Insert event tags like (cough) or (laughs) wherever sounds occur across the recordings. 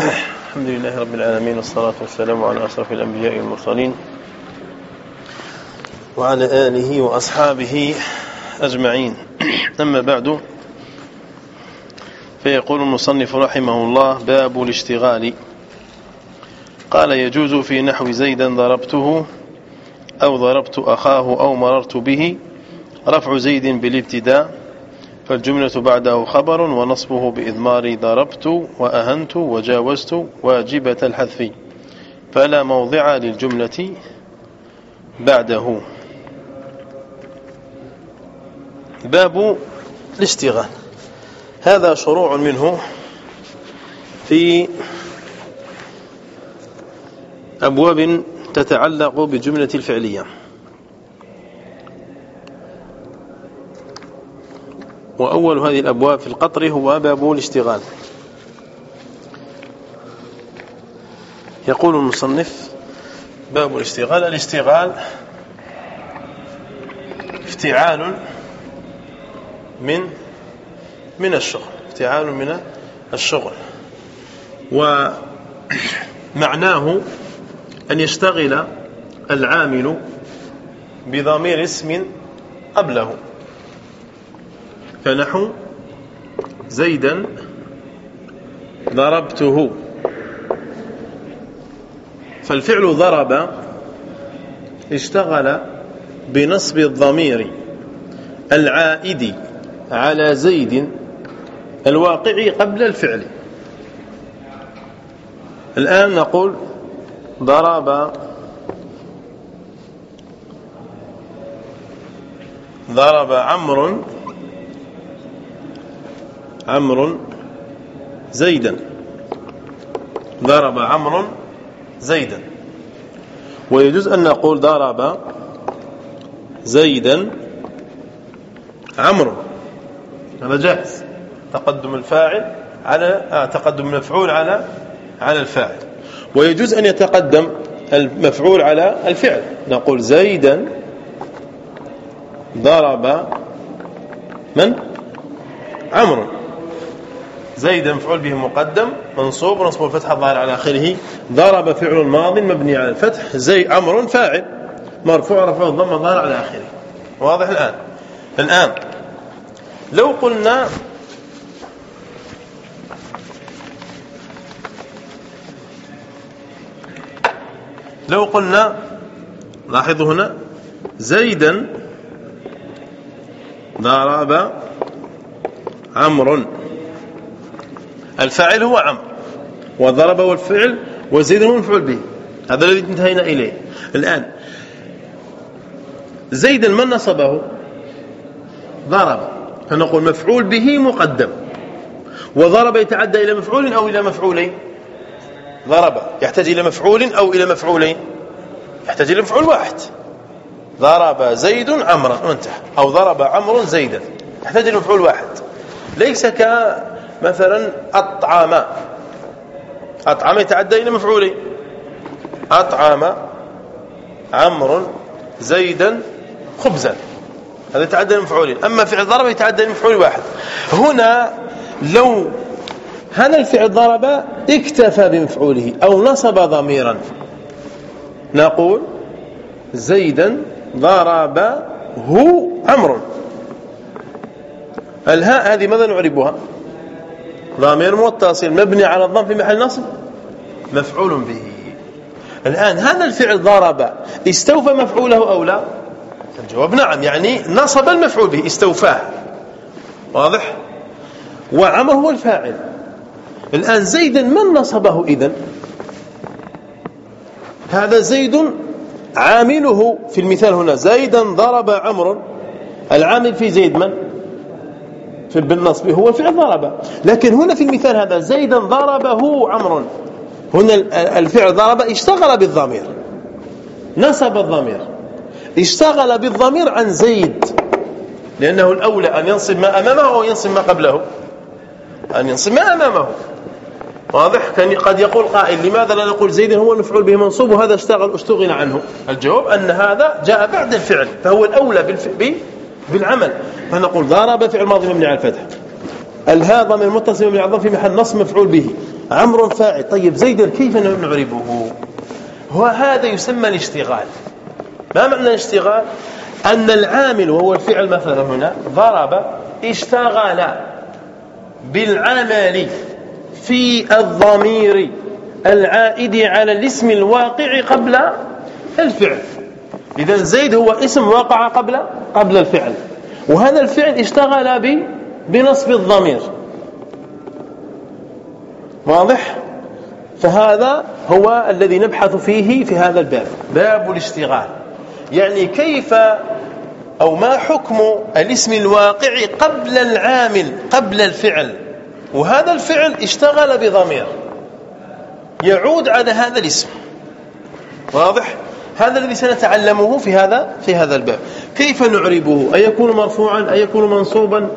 الحمد لله رب العالمين والصلاة والسلام على أشرف الأنبياء والمرسلين وعلى آله وأصحابه أجمعين. أما بعد فيقول المصنف رحمه الله باب الاشتغال. قال يجوز في نحو زيدا ضربته أو ضربت أخاه أو مررت به رفع زيد بالابتداء فالجملة بعده خبر ونصبه بإضمار ضربت وأهنت وجاوزت واجبة الحذف. فلا موضع للجملة بعده. باب الاشتغال. هذا شروع منه في أبواب تتعلق بجملة الفعلية. وأول هذه الأبواب في القطر هو باب الاشتغال. يقول المصنف باب الاشتغال. الاشتغال افتعال من من الشغل. افتعال من الشغل. ومعناه أن يشتغل العامل بضمير اسم قبله. فنحو زيدا ضربته. فالفعل ضرب اشتغل بنصب الضمير العائد على زيد الواقع قبل الفعل. الآن نقول ضرب ضرب عمرو عمرو زيدا. ضرب عمرو زيدا. ويجوز أن نقول ضرب زيدا عمرو هذا جائز. تقدم الفاعل على آه تقدم المفعول على على الفاعل. ويجوز أن يتقدم المفعول على الفعل. نقول زيدا ضرب من؟ عمرو زيد مفعول به مقدم منصوب ونصب الفتح الظاهر على آخره. ضرب فعل ماض مبني على الفتح زي أمر فاعل مرفوع رفع الضم الظاهر على آخره. واضح الآن؟ الآن لو قلنا لو قلنا لاحظوا هنا زيدا ضرب عمرو الفاعل هو عمرو. وضرب هو الفعل وزيد هو المفعول به. هذا الذي انتهينا إليه. الآن زيدا من نصبه؟ ضرب. فنقول مفعول به مقدم. وضرب يتعدى إلى مفعول أو إلى مفعولين؟ ضرب. يحتاج إلى مفعول أو إلى مفعولين؟ يحتاج إلى مفعول واحد. ضرب زيد عمرا وانتهى أو ضرب عمرو زيدا. يحتاج إلى مفعول واحد. ليس كمثلا أطعم. أطعم يتعدى إلى مفعولين أطعم عمرو زيدا خبزا. هذا يتعدى المفعولين أما فعل ضرب يتعدى المفعول واحد. هنا لو هذا الفعل ضرب اكتفى بمفعوله أو نصب ضميرا؟ نقول زيدا ضربه عمرو. الهاء هذه ماذا نعربها؟ ضمير متصل مبني على الضم في محل نصب؟ مفعول به. الآن هذا الفعل ضرب استوفى مفعوله أو لا؟ الجواب نعم يعني نصب المفعول به استوفاه. واضح؟ وعمر هو الفاعل. الآن زيدا من نصبه إذن؟ هذا زيد عامله في المثال هنا زيدا ضرب عمرو العامل في زيد من؟ في بالنصب هو فعل ضرب لكن هنا في المثال هذا زيدا ضربه عمرو. هنا الفعل ضرب اشتغل بالضمير. نصب الضمير. اشتغل بالضمير عن زيد. لأنه الأولى أن ينصب ما أمامه أو ينصب ما قبله. أن ينصب ما أمامه. واضح؟ قد يقول قائل لماذا لا نقول زيد هو المفعول به منصوب وهذا اشتغل اشتغل عنه؟ الجواب أن هذا جاء بعد الفعل. فهو الأولى بالعمل. فنقول ضرب فعل ماضي مبني على الفتح. الهاء ضمير متصل مبني على في محل نصب مفعول به. عمرو فاعل. طيب زيد كيف نعربه؟ هو هذا يسمى الاشتغال. ما معنى الاشتغال؟ أن العامل وهو الفعل مثلا هنا ضرب اشتغل بالعمل في الضمير العائد على الاسم الواقع قبل الفعل. إذا زيد هو اسم وقع قبل قبل الفعل. وهذا الفعل اشتغل بنصب الضمير. واضح؟ فهذا هو الذي نبحث فيه في هذا الباب. باب الاشتغال. يعني كيف أو ما حكم الاسم الواقع قبل العامل قبل الفعل؟ وهذا الفعل اشتغل بضمير. يعود على هذا الاسم. واضح؟ هذا الذي سنتعلمه في هذا في هذا الباب. كيف نعربه؟ أن يكون مرفوعا؟ أن يكون منصوبا؟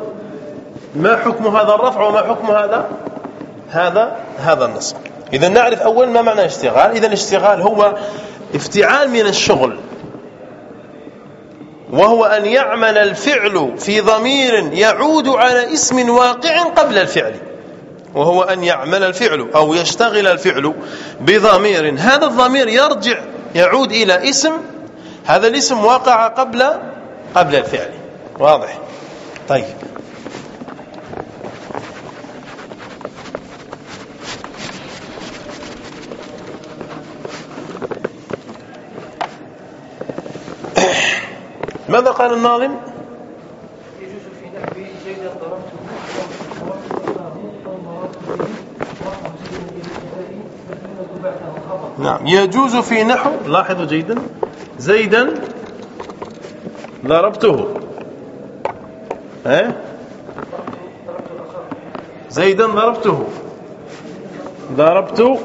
ما حكم هذا الرفع وما حكم هذا؟ هذا هذا النصب إذا نعرف أول ما معنى اشتغال إذا الاشتغال هو افتعال من الشغل. وهو أن يعمل الفعل في ضمير يعود على اسم واقع قبل الفعل. وهو أن يعمل الفعل أو يشتغل الفعل بضمير. هذا الضمير يرجع يعود إلى اسم هذا الاسم وقع قبل قبل الفعل. واضح؟ طيب. (coughs) ماذا قال الناظم يجوز في نحو زيدا ضربته نعم. يجوز في نحو لاحظوا جيدا زيدا ضربته. ها زيدا ضربته. ضربت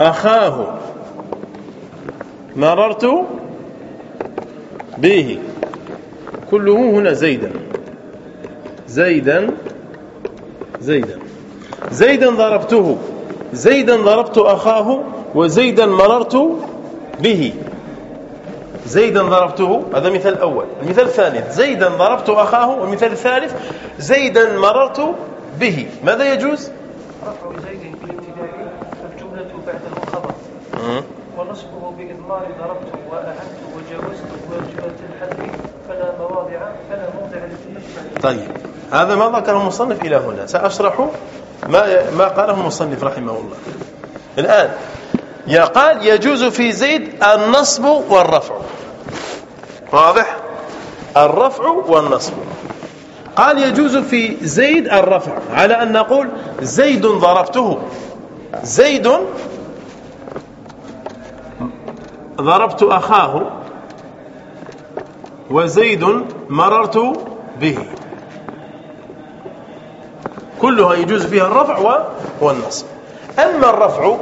أخاه. مررت به. كله هنا زيدا. زيدا زيدا. زيدا ضربته. زيدا ضربت أخاه وزيدا مررت به. زيدا ضربته هذا مثال الأول المثال الثالث زيدا ضربت أخاه والمثال الثالث زيدا مررت به. ماذا يجوز؟ رفع زيد في الابتداء الجملة بعد الخبر. ونصبه بإضمار ضربت وأهنت وجاوزت وجملة الحذف فلا مواضع فلا موضع طيب هذا ما ذكره المصنف إلى هنا. سأشرح ما ما قاله المصنف رحمه الله. الآن قال يجوز في زيد النصب والرفع. واضح؟ الرفع والنصب. قال يجوز في زيد الرفع على أن نقول زيد ضربته. زيد ضربت أخاه وزيد مررت به. كلها يجوز فيها الرفع والنصب أما الرفع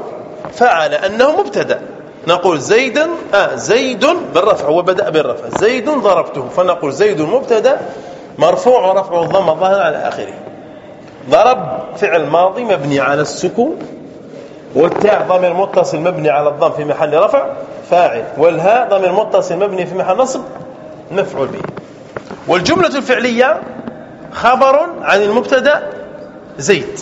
فعل أنه مبتدأ. نقول زيدا آه زيد بالرفع هو بدأ بالرفع. زيد ضربته فنقول زيد مبتدأ مرفوع ورفع الضم الظاهر على آخره. ضرب فعل ماضي مبني على السكون والتاء ضمير متصل مبني على الضم في محل رفع. فاعل. والهاء ضمير متصل مبني في محل نصب مفعول به. والجملة الفعلية خبر عن المبتدأ زيد.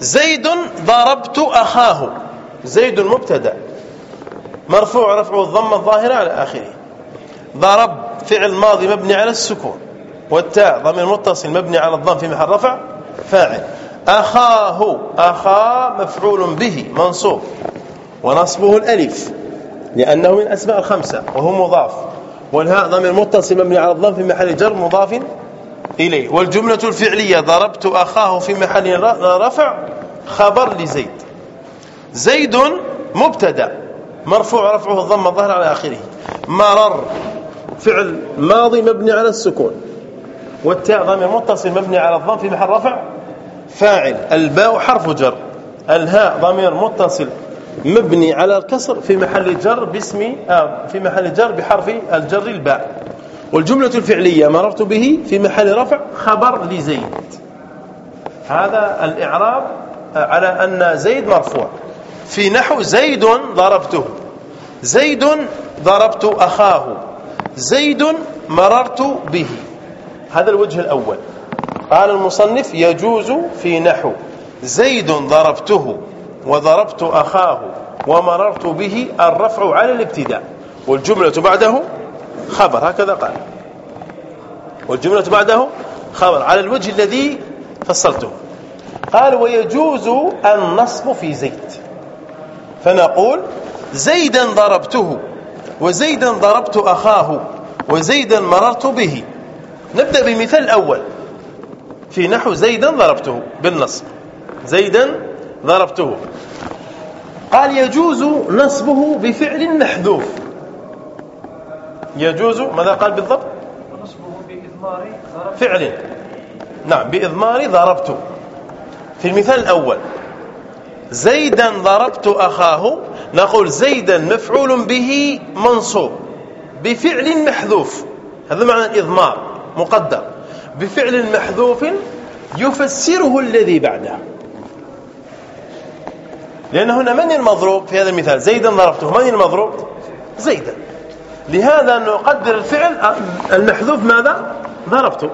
زيد ضربت أخاه. زيد مبتدا مرفوع رفع الضم الظاهرة على آخره. ضرب فعل ماضي مبني على السكون. والتاء ضمير متصل مبني على الضم في محل رفع فاعل. أخاه. أخا مفعول به منصوب. ونصبه الألف لأنه من أسماء الخمسة وهو مضاف. والهاء ضمير متصل مبني على الضم في محل جر مضاف إليه. والجملة الفعلية ضربت أخاه في محل رفع خبر لزيد زيد. مبتدأ. مرفوع رفعه الضم الظهر على آخره. مرر. فعل ماضي مبني على السكون. والتاء ضمير متصل مبني على الضم في محل رفع. فاعل. الباء حرف جر. الهاء ضمير متصل مبني على الكسر في محل جر باسم آه في محل جر بحرف الجر الباء. والجملة الفعلية مررت به في محل رفع خبر لزيد. هذا الإعراب على أن زيد مرفوع. في نحو زيد ضربته. زيد ضربت أخاه. زيد مررت به. هذا الوجه الأول. قال المصنف يجوز في نحو زيد ضربته وضربت أخاه ومررت به الرفع على الابتداء. والجملة بعده خبر هكذا قال. والجملة بعده خبر على الوجه الذي فصلته. قال ويجوز النصب في زيد فنقول زيدا ضربته وزيدا ضربت أخاه وزيدا مررت به. نبدأ بالمثال الأول في نحو زيدا ضربته بالنصب. زيدا ضربته. قال يجوز نصبه بفعل محذوف. يجوز ماذا قال بالضبط؟ فعل. نعم بإضمار ضربت. في المثال الأول زيدا ضربت أخاه نقول زيدا مفعول به منصوب بفعل محذوف. هذا معنى الإضمار مقدر. بفعل محذوف يفسره الذي بعده. لأن هنا من المضروب في هذا المثال؟ زيدا ضربته. من المضروب؟ زيدا. لهذا نقدر الفعل المحذوف ماذا؟ ضربته.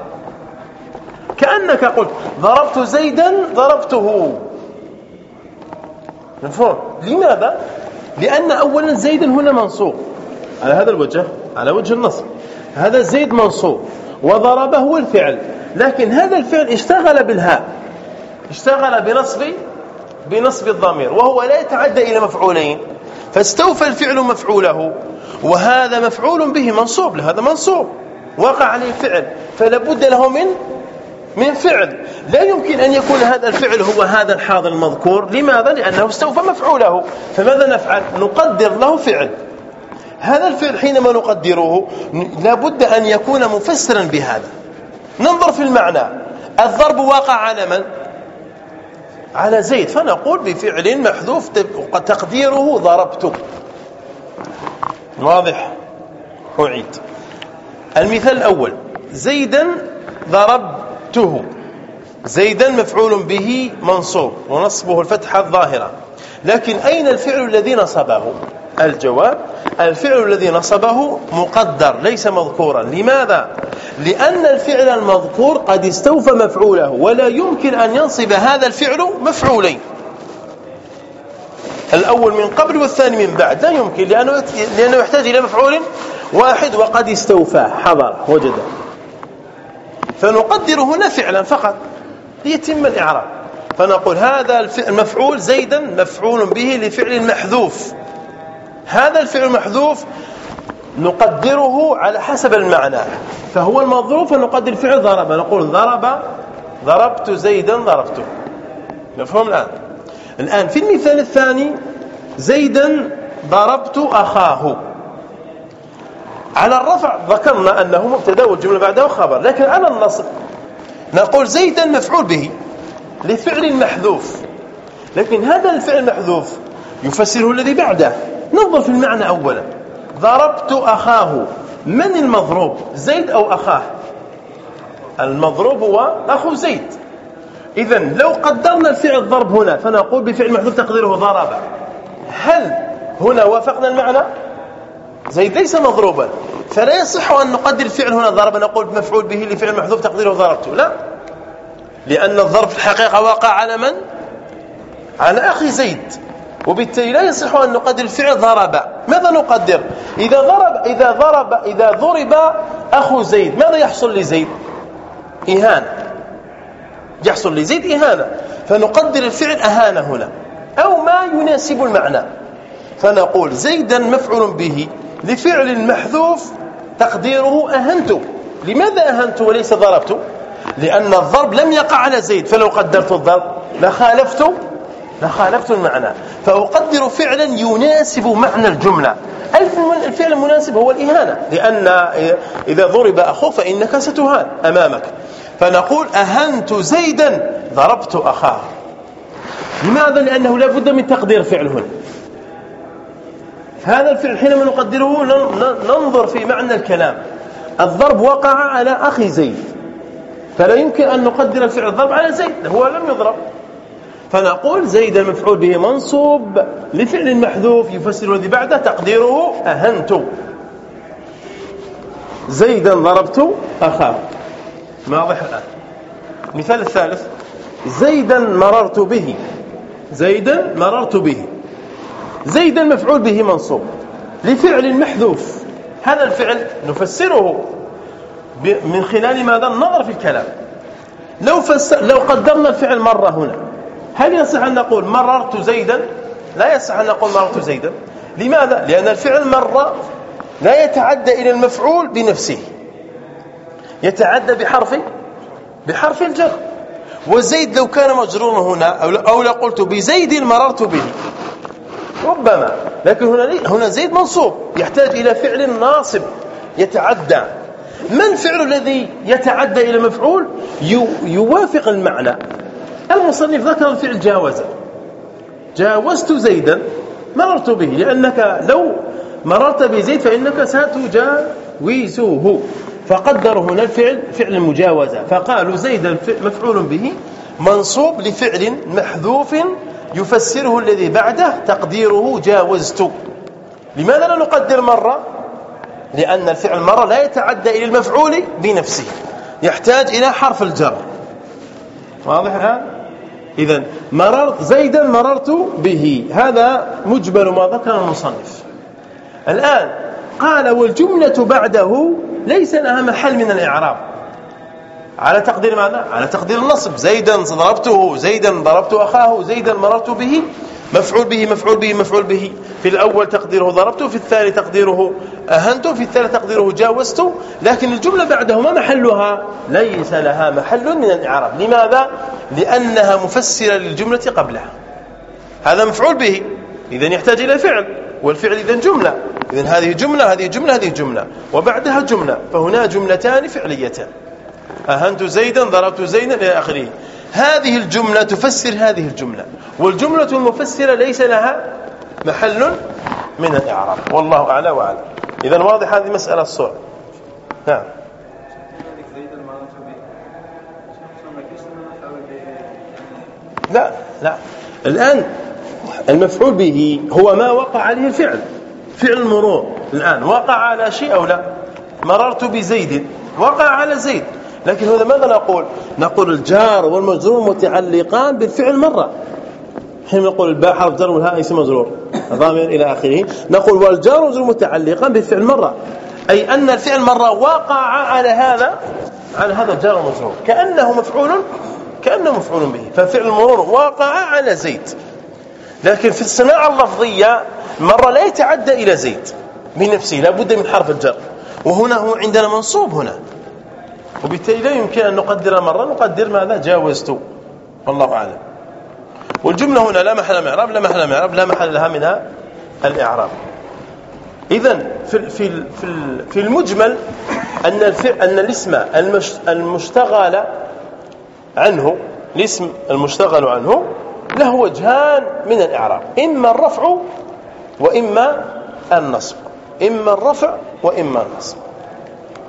كأنك قلت ضربت زيدا ضربته. مفهوم؟ لماذا؟ لأن أولا زيدا هنا منصوب. على هذا الوجه على وجه النصب هذا زيد منصوب وضربه هو الفعل. لكن هذا الفعل اشتغل بالهاء. اشتغل بنصب بنصب الضمير وهو لا يتعدى إلى مفعولين. فاستوفى الفعل مفعوله. وهذا مفعول به منصوب لهذا منصوب. وقع عليه فعل فلا بد له من من فعل. لا يمكن أن يكون هذا الفعل هو هذا الحاضر المذكور. لماذا؟ لأنه استوفى مفعوله. فماذا نفعل؟ نقدر له فعل. هذا الفعل حينما نقدره لابد أن يكون مفسرا بهذا. ننظر في المعنى. الضرب واقع على من؟ على زيد. فنقول بفعل محذوف تقديره ضربته. واضح؟ أعيد. المثال الأول زيدا ضربته. زيدا مفعول به منصوب ونصبه الفتحة الظاهرة. لكن أين الفعل الذي نصبه؟ الجواب الفعل الذي نصبه مقدر ليس مذكورا. لماذا؟ لأن الفعل المذكور قد استوفى مفعوله ولا يمكن أن ينصب هذا الفعل مفعولين. الأول من قبل والثاني من بعد. لا يمكن لأنه, لأنه يحتاج إلى مفعول واحد وقد استوفى حضر وجد. فنقدر هنا فعلا فقط ليتم الإعراب. فنقول هذا المفعول زيدا مفعول به لفعل محذوف. هذا الفعل المحذوف نقدره على حسب المعنى. فهو المضروب فنقدر فعل ضرب. نقول ضرب ضربت زيدا ضربته. مفهوم الآن؟ الآن في المثال الثاني زيدا ضربت أخاه. على الرفع ذكرنا أنه مبتدا والجملة بعده خبر لكن على النصب نقول زيدا مفعول به لفعل محذوف. لكن هذا الفعل المحذوف يفسره الذي بعده. ننظر في المعنى أولا. ضربت أخاه. من المضروب؟ زيد أو أخاه؟ المضروب هو أخو زيد. إذا لو قدرنا الفعل الضرب هنا فنقول بفعل محذوف تقديره ضرب. هل هنا وافقنا المعنى؟ زيد ليس مضروبا. فلا يصح أن نقدر الفعل هنا ضرب نقول مفعول به لفعل محذوف تقديره ضربته لا. لأن الضرب في الحقيقة واقع على من؟ على أخي زيد. وبالتالي لا يصح أن نقدر الفعل ضرب. ماذا نقدر؟ إذا ضرب إذا ضرب إذا ضرب أخو زيد ماذا يحصل لزيد؟ إهانة يحصل لزيد إهانة فنقدر الفعل أهانة هنا. أو ما يناسب المعنى. فنقول زيدا مفعول به. لفعل محذوف تقديره أهنت. لماذا أهنت وليس ضربت؟ لأن الضرب لم يقع على زيد. فلو قدرت الضرب لخالفت. لخالفت المعنى. فأقدر فعلا يناسب معنى الجملة. الفعل المناسب هو الإهانة. لأن إذا ضرب أخوك فإنك ستهان أمامك. فنقول أهنت زيدا ضربت أخاه. لماذا؟ لأنه لا بد من تقدير فعل هنا. هذا الفعل حينما نقدره ننظر في معنى الكلام. الضرب وقع على أخي زيد. فلا يمكن أن نقدر الفعل الضرب على زيد. هو لم يضرب. فنقول زيد المفعول به منصوب لفعل محذوف يفسر الذي بعده تقديره أهنت. زيدا ضربت أخاه. واضح؟ الآن المثال الثالث. زيدا مررت به. زيدا مررت به. زيدا مفعول به منصوب. لفعل محذوف. هذا الفعل نفسره. من خلال ماذا؟ النظر في الكلام. لو فسر لو قدرنا الفعل مرة هنا هل يصح أن نقول مررت زيدا؟ لا يصح أن نقول مررت زيدا. لماذا؟ لأن الفعل مرة لا يتعدى إلى المفعول بنفسه. يتعدى بحرف بحرف الجر. وزيد لو كان مجرورا هنا أو لو قلت بزيد مررت به. ربما. لكن هنا هنا زيد منصوب. يحتاج إلى فعل ناصب يتعدى. ما الفعل الذي يتعدى إلى مفعول؟ يوافق المعنى. المصنف ذكر الفعل جاوز. جاوزت زيدا مررت به. لأنك لو مررت بزيد فإنك ستجاوزه. فقدروا هنا الفعل فعل المجاوزة فقالوا زيدا مفعول به منصوب لفعل محذوف يفسره الذي بعده تقديره جاوزت. لماذا لا نقدر مرة؟ لأن الفعل مرة لا يتعدى إلى المفعول بنفسه. يحتاج إلى حرف الجر. واضح الآن؟ إذا مررت زيدا مررت به. هذا مجبل ما ذكر المصنف. الآن قال والجملة بعده ليس لها محل من الإعراب. على تقدير ماذا؟ على تقدير النصب. زيدا ضربته زيدا ضربت أخاه زيدا مررت به. مفعول به مفعول به مفعول به. في الأول تقديره ضربته في الثاني تقديره أهنته في الثالث تقديره جاوزته. لكن الجملة بعده ما محلها؟ ليس لها محل من الإعراب. لماذا؟ لأنها مفسرة للجملة قبلها. هذا مفعول به. إذا يحتاج إلى فعل. والفعل إذا جملة. إذا هذه جملة هذه جملة هذه جملة. وبعدها جملة. فهنا جملتان فعليتان. أهنت زيدا ضربت زيدا إلى آخره. هذه الجملة تفسر هذه الجملة. والجملة المفسرة ليس لها محل من الإعراب. والله أعلى وأعلم إذا واضح هذه مسألة الصور نعم. لا لا. الآن المفعول به هو ما وقع عليه الفعل. فعل المرور. الآن وقع على شيء أو لا؟ مررت بزيد. وقع على زيد. لكن هذا ماذا نقول؟ نقول الجار والمجرور متعلقان بالفعل مرة. حين نقول الباء حرف جر والهاء اسم مجرور. ضامن إلى آخره. نقول والجار والمجرور متعلقان بالفعل مرة. أي أن الفعل مرة وقع على هذا على هذا الجار والمجرور. كأنه مفعول كأنه مفعول به. ففعل المرور وقع على زيد. لكن في الصناعة اللفظية مرة لا يتعدى إلى زيد بنفسه لا بد من حرف الجر. وهنا هو عندنا منصوب هنا. وبالتالي لا يمكن أن نقدر مرة نقدر ماذا؟ جاوزت. والله أعلم. والجملة هنا لا محل من إعراب لا محل من إعراب لا محل لها من الإعراب. إذا في في في المجمل أن أن الاسم المشتغل عنه الاسم المشتغل عنه له وجهان من الإعراب. إما الرفع وإما النصب. إما الرفع وإما النصب.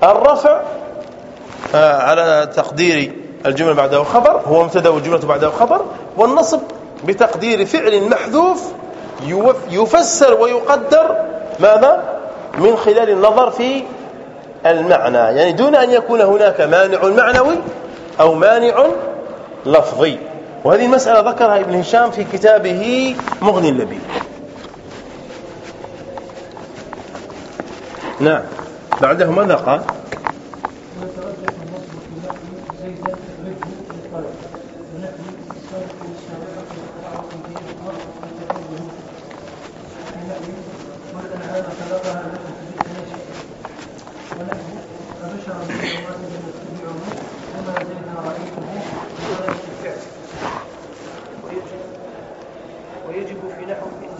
الرفع آه، على تقدير الجملة بعده خبر هو مبتدا والجملة بعده خبر والنصب بتقدير فعل محذوف يفسر ويقدر ماذا؟ من خلال النظر في المعنى. يعني دون أن يكون هناك مانع معنوي أو مانع لفظي. وهذه المسألة ذكرها ابن هشام في كتابه مغني اللبيب نعم. بعده ماذا قال؟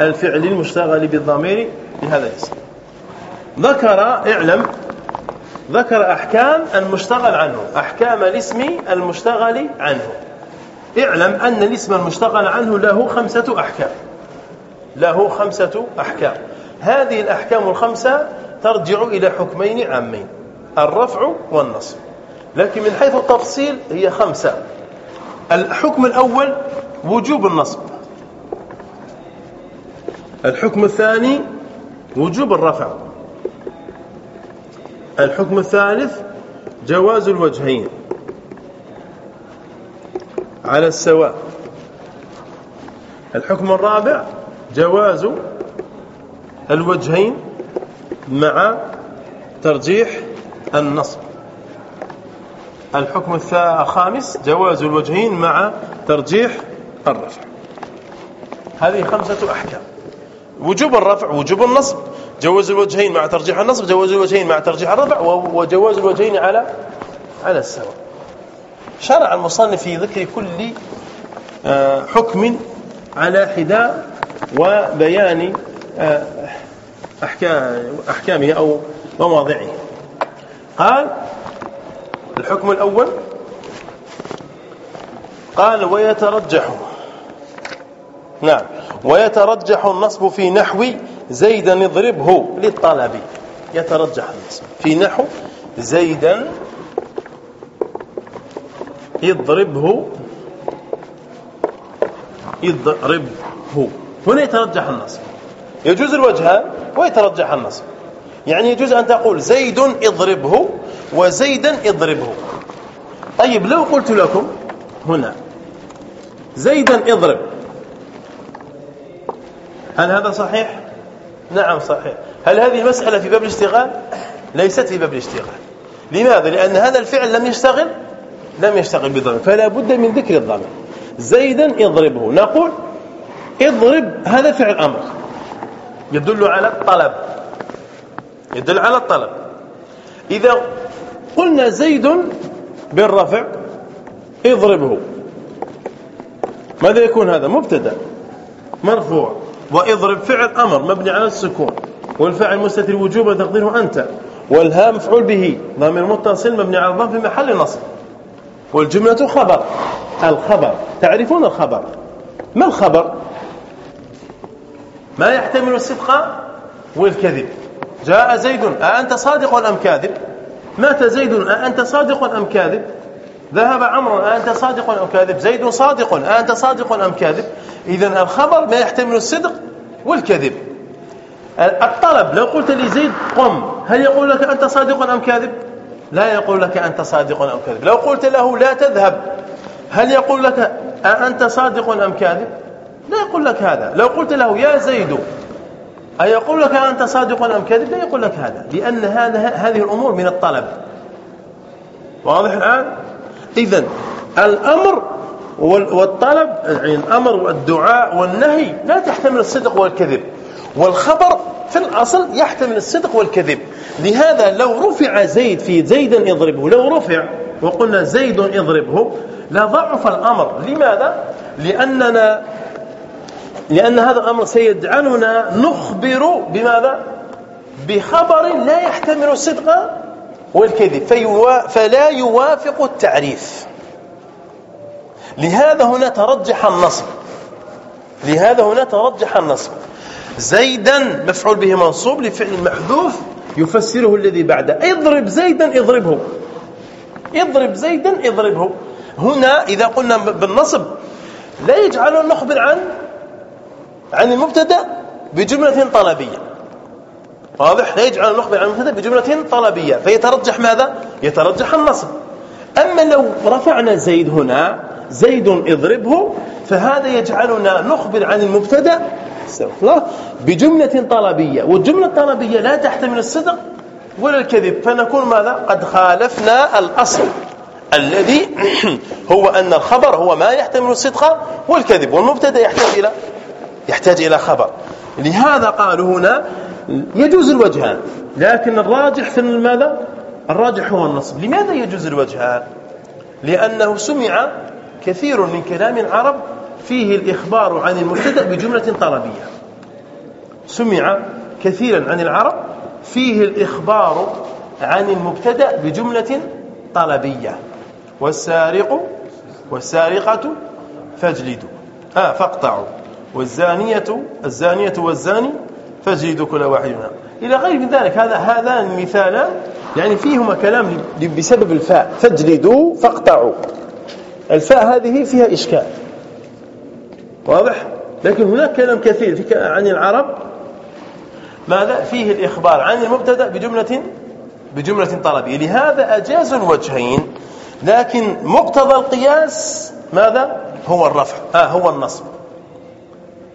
الفعل المشتغل بالضمير لهذا الاسم. ذكر اعلم ذكر أحكام المشتغل عنه أحكام الاسم المشتغل عنه. اعلم أن الاسم المشتغل عنه له خمسة أحكام. له خمسة أحكام. هذه الأحكام الخمسة ترجع إلى حكمين عامين الرفع والنصب. لكن من حيث التفصيل هي خمسة. الحكم الأول وجوب النصب. الحكم الثاني وجوب الرفع. الحكم الثالث جواز الوجهين على السواء. الحكم الرابع جواز الوجهين مع ترجيح النصب. الحكم الخامس جواز الوجهين مع ترجيح الرفع. هذه خمسة أحكام. وجوب الرفع وجوب النصب. جواز الوجهين مع ترجيح النصب جواز الوجهين مع ترجيح الرفع وجواز الوجهين على على السواء. شرع المصنف في ذكر كل آه، حكم على حداء وبيان آه، أحكامه أو مواضعه. قال الحكم الأول قال ويترجح. نعم. ويترجح النصب في نحو زيدا اضربه للطلب. يترجح النصب في نحو زيدا اضربه اضربه. هنا يترجح النصب. يجوز الوجهان ويترجح النصب. يعني يجوز أن تقول زيد اضربه وزيدا اضربه. طيب لو قلت لكم هنا زيدا اضرب هل هذا صحيح؟ نعم صحيح. هل هذه المسألة في باب الاشتغال؟ ليست في باب الاشتغال. لماذا؟ لأن هذا الفعل لم يشتغل لم يشتغل بضمير فلا بد من ذكر الضمير. زيدا اضربه. نقول اضرب هذا فعل أمر. يدل على الطلب. يدل على الطلب. إذا قلنا زيد بالرفع اضربه. ماذا يكون هذا؟ مبتدا. مرفوع. واضرب فعل أمر مبني على السكون. والفعل مستتر وجوبا تقديره أنت. والها مفعول به ضمير متصل مبني على الضم في محل نصب. والجملة خبر الخبر. تعرفون الخبر. ما الخبر؟ ما يحتمل الصدق والكذب. جاء زيد أأنت صادق أم كاذب؟ مات زيد أأنت صادق أم كاذب؟ ذهب عمرو أأنت صادق أم كاذب؟ زيد صادق أأنت صادق أم كاذب؟ إذا الخبر ما يحتمل الصدق والكذب. الطلب لو قلت لي زيد قم هل يقول لك أنت صادق أم كاذب؟ لا يقول لك أنت صادق أم كاذب. لو قلت له لا تذهب هل يقول لك أأنت صادق أم كاذب؟ لا يقول لك هذا. لو قلت له يا زيد أيقول لك أنت صادق أم كاذب؟ لا يقول لك هذا لأن هذا هذه الأمور من الطلب. واضح الآن؟ إذا الأمر والطلب يعني الأمر والدعاء والنهي لا تحتمل الصدق والكذب. والخبر في الأصل يحتمل الصدق والكذب. لهذا لو رفع زيد في زيدا يضربه لو رفع وقلنا زيد اضربه لضعف الأمر. لماذا؟ لأننا لأن هذا الأمر سيجعلنا نخبر بماذا؟ بخبر لا يحتمل الصدق والكذب فلا يوافق التعريف. لهذا هنا ترجح النصب. لهذا هنا ترجح النصب. زيدا مفعول به منصوب لفعل محذوف يفسره الذي بعده. اضرب زيدا اضربه. اضرب زيدا اضربه. هنا إذا قلنا بالنصب لا يجعل نخبر عن عن المبتدأ بجملة طلبية. واضح؟ لا يجعل نخبر عن المبتدا بجملة طلبية. فيترجح ماذا؟ يترجح النصب. أما لو رفعنا زيد هنا زيد اضربه فهذا يجعلنا نخبر عن المبتدأ. بجملة طلبية. والجملة الطلبية لا تحتمل الصدق ولا الكذب. فنكون ماذا؟ قد خالفنا الأصل الذي (clears throat) هو أن الخبر هو ما يحتمل الصدق والكذب. والمبتدأ يحتاج إلى يحتاج إلى خبر. لهذا قالوا هنا يجوز الوجهان لكن الراجح في ماذا؟ الراجح هو النصب. لماذا يجوز الوجهان لأنه سمع كثير من كلام العرب فيه الإخبار عن المبتدا بجملة طلبية. سمع كثيرا عن العرب فيه الإخبار عن المبتدأ بجملة طلبية. والسارق والسارقة فاجلدوا. آه فاقطعوا. والزانية الزانية والزاني فاجلدوا كل واحد منها. إلى غير من ذلك هذا هذان المثالان يعني فيهما كلام بسبب الفاء. فاجلدوا فاقطعوا. الفاء هذه فيها إشكال. واضح؟ لكن هناك كلام كثير عن العرب. ماذا؟ فيه الإخبار عن المبتدأ بجملة بجملة طلبية. لهذا أجاز الوجهين. لكن مقتضى القياس ماذا؟ هو الرفع. آه هو النصب.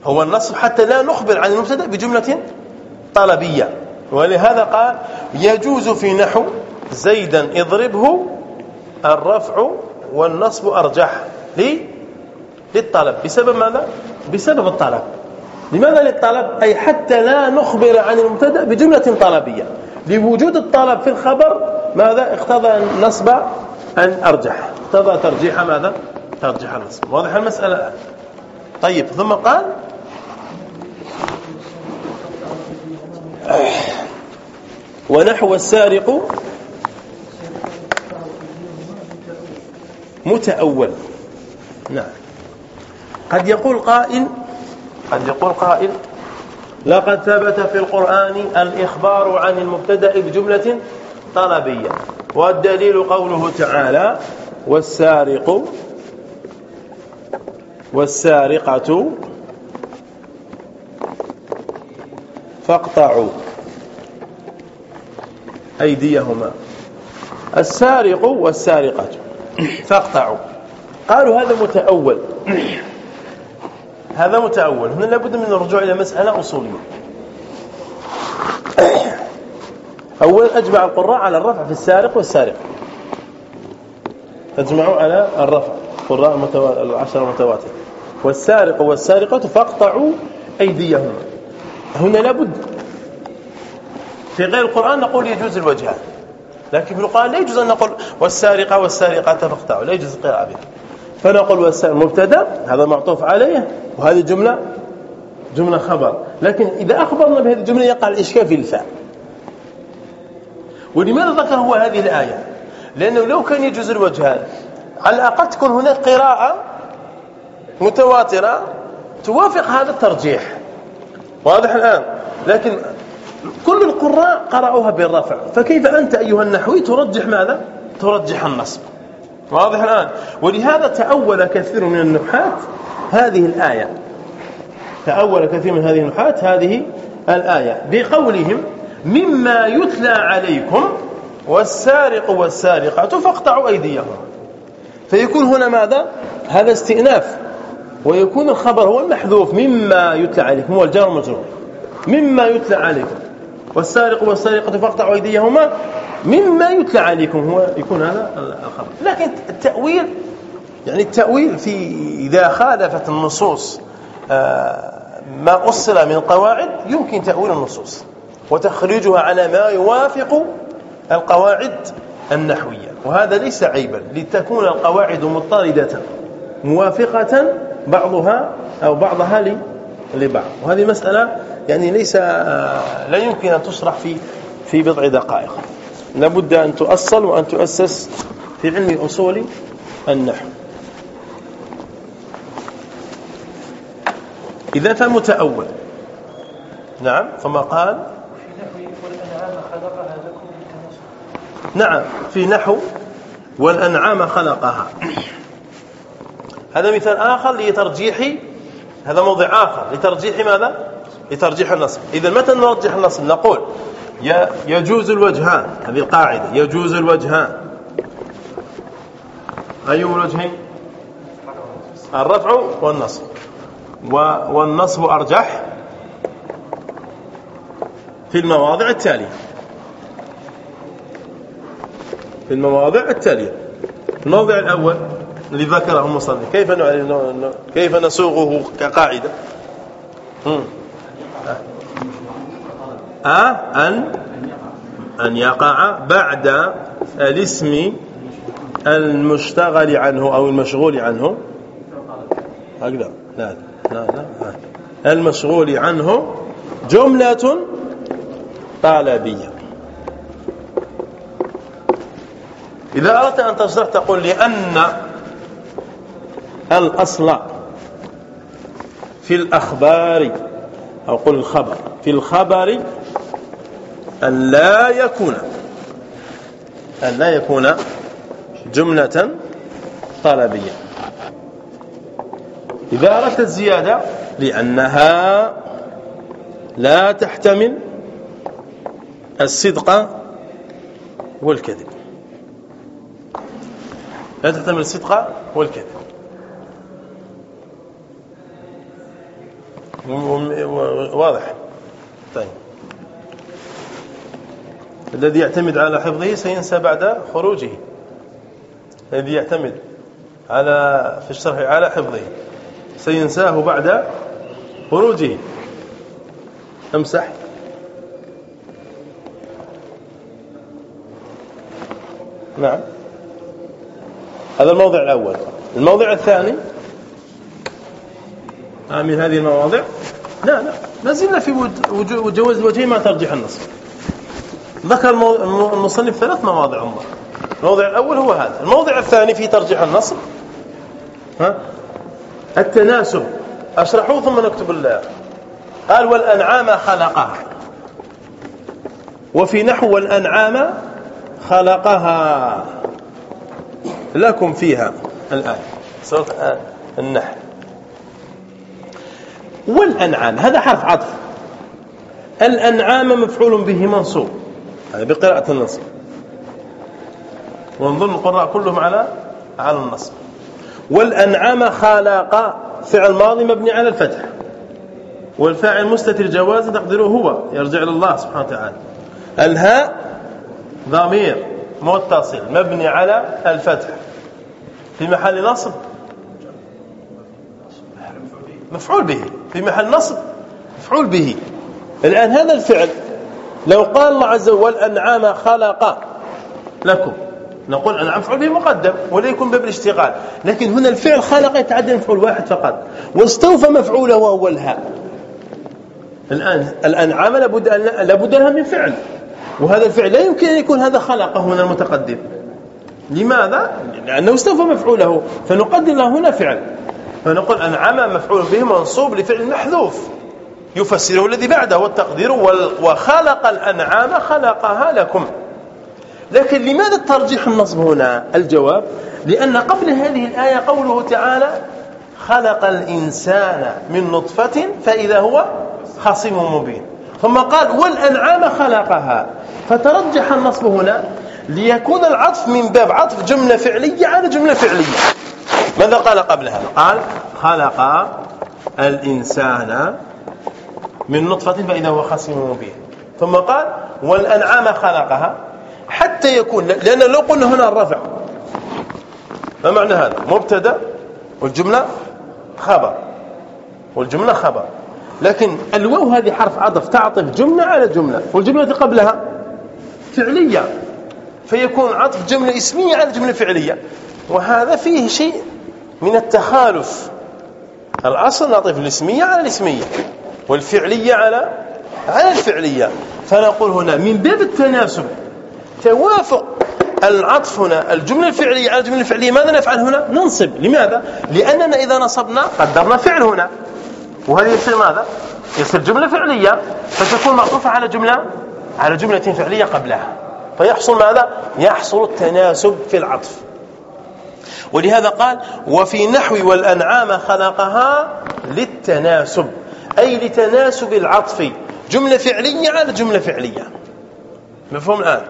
هو النصب حتى لا نخبر عن المبتدا بجملة طلبية. ولهذا قال يجوز في نحو زيدا اضربه الرفع والنصب أرجح ليه للطلب. بسبب ماذا؟ بسبب الطلب. لماذا للطلب؟ أي حتى لا نخبر عن المبتدا بجملة طلبية. لوجود الطلب في الخبر ماذا؟ اقتضى النصب أن أرجح. اقتضى ترجيح ماذا؟ ترجيح النصب. واضح المسألة؟ طيب ثم قال ونحو السارق متأول. نعم. قد يقول قائل قد يقول قائل لقد ثبت في القرآن الإخبار عن المبتدأ بجملة طلبية والدليل قوله تعالى والسارق والسارقة فاقطعوا أيديهما. السارق والسارقة. فاقطعوا. قالوا هذا متأول. هذا متأول. هنا لابد من الرجوع إلى مسألة أصولية. أولا أجمع القراء على الرفع في السارق والسارقة. أجمعوا على الرفع. قراء العشر المتواتر والسارق والسارقة فاقطعوا أيديهما. هنا لابد في غير القرآن نقول يجوز الوجهان لكن في القرآن لا يجوز أن نقول والسارقة والسارقة فاقطعوا لا يجوز القراءة بها. فنقول مبتدأ هذا معطوف عليه وهذه جملة جملة خبر. لكن إذا أخبرنا بهذه الجملة يقع الإشكال في الفاء ولماذا ذكر هو هذه الآية؟ لأنه لو كان يجوز الوجهان على الأقل تكون هناك قراءة متواترة توافق هذا الترجيح. واضح الآن؟ لكن كل القراء قرأوها بالرفع. فكيف أنت أيها النحوي ترجح ماذا؟ ترجح النصب. واضح الآن. ولهذا تأول كثير من النحاة هذه الآية. تأول كثير من هذه النحاة هذه الآية. بقولهم مما يتلى عليكم والسارق والسارقة فاقطعوا أيديهم. فيكون هنا ماذا؟ هذا استئناف. ويكون الخبر هو المحذوف. مما يتلى عليكم هو الجار المجرور مما يتلى عليكم. والسارق والسارقة فاقطعوا أيديهما مما يتلى عليكم. هو يكون هذا الخبر. لكن التأويل يعني التأويل في إذا خالفت النصوص آه، ما أصل من قواعد يمكن تأويل النصوص وتخريجها على ما يوافق القواعد النحوية. وهذا ليس عيبا لتكون القواعد مضطردة موافقة بعضها أو بعضها لبعض وهذه مسألة يعني ليس آه، لا يمكن أن تشرح في في بضع دقائق. لابد أن تؤصل وأن تؤسس في علم أصول النحو. إذا فمتأول نعم ثم قال؟ نعم في نحو والأنعام خلقها. هذا مثال آخر لترجيح هذا موضع آخر. لترجيح ماذا؟ لترجيح النصب. إذا متى نرجح النصب؟ نقول يجوز الوجهان. هذه القاعدة. يجوز الوجهان. أي الوجهين الرفع والنصب. والنصب أرجح في المواضع التالية. في المواضع التالية. الموضع الأول. الذي ذكره المصنف كيف كيف نسوغه كقاعدة؟ أه؟ أن؟ أن يقع بعد الاسم المشتغل عنه أو المشغول عنه. هكذا. لا لا لا المشغول عنه جملة طلبية إذا أردت أن تصرح تقول لأن الأصل في الأخبار أو قل الخبر. في الخبر أن لا يكون أن لا يكون جملة طلبية. إذا أردت الزيادة لأنها لا تحتمل الصدق والكذب. لا تحتمل الصدق والكذب. واضح. طيب. الذي يعتمد على حفظه سينسى بعد خروجه. الذي يعتمد على في الشرح على حفظه سينساه بعد خروجه. امسح. نعم. هذا الموضع الأول. الموضع الثاني. من هذه المواضع. لا لا. ما زلنا في جواز الوجهين ما ترجح النص. ذكر المصنف ثلاث مواضع عمر الموضع الأول هو هذا. الموضع الثاني في ترجيح النص. ها؟ التناسب. أشرحوه ثم نكتب الله قال والأنعام خلقها. وفي نحو والأنعام خلقها. لكم فيها الآن سورة النحل والأنعام هذا حرف عطف. الأنعام مفعول به منصوب. هذا بقراءة النصب. ونظن القراء كلهم على على النصب. والأنعام خلق فعل ماضي مبني على الفتح. والفاعل مستتر جواز تقديره هو يرجع الله سبحانه وتعالى. الهاء ضمير متصل مبني على الفتح. في محل نصب؟ مفعول به. في محل نصب. مفعول به. الآن هذا الفعل. لو قال الله عز وجل والأنعام خلق لكم. نقول أنعم مفعول به مقدم ولا يكون باب الاشتغال. لكن هنا الفعل خلق يتعدى مفعول واحد فقط. واستوفى مفعوله وهو الهاء. الآن الأنعام لابد, أن لابد لها من فعل. وهذا الفعل لا يمكن أن يكون هذا خلقه هنا المتقدم. لماذا؟ لأنه استوفى مفعوله. فنقدم له هنا فعل. فنقول أنعم مفعول به منصوب لفعل محذوف. يفسره الذي بعده والتقدير وخلق الأنعام خلقها لكم. لكن لماذا الترجيح النصب هنا؟ الجواب لأن قبل هذه الآية قوله تعالى خلق الإنسان من نطفة فإذا هو خصيم مبين. ثم قال والأنعام خلقها. فترجح النصب هنا ليكون العطف من باب عطف جملة فعلية على جملة فعلية. ماذا قال قبل هذا؟ قال خلق الإنسان من نطفة فإذا هو خصيم مبين. ثم قال والأنعام خلقها حتى يكون لأن لو قلنا هنا الرفع ما معنى هذا؟ مبتدأ والجملة خبر والجملة خبر. لكن الواو هذه حرف عطف تعطف جملة على جملة والجملة قبلها فعلية فيكون عطف جملة اسمية على جملة فعلية. وهذا فيه شيء من التخالف. الأصل نعطف الاسمية على الاسمية والفعلية على على الفعلية. فنقول هنا من باب التناسب توافق العطف هنا الجملة الفعلية على الجملة الفعلية ماذا نفعل هنا؟ ننصب. لماذا؟ لأننا إذا نصبنا قدرنا فعل هنا. وهذا يصير ماذا؟ يصير جملة فعلية فتكون معطوفة على جملة على جملة فعلية قبلها. فيحصل ماذا؟ يحصل التناسب في العطف. ولهذا قال وفي نحو والأنعام خلقها للتناسب أي لتناسب العطف. جملة فعلية على جملة فعلية. مفهوم الآن؟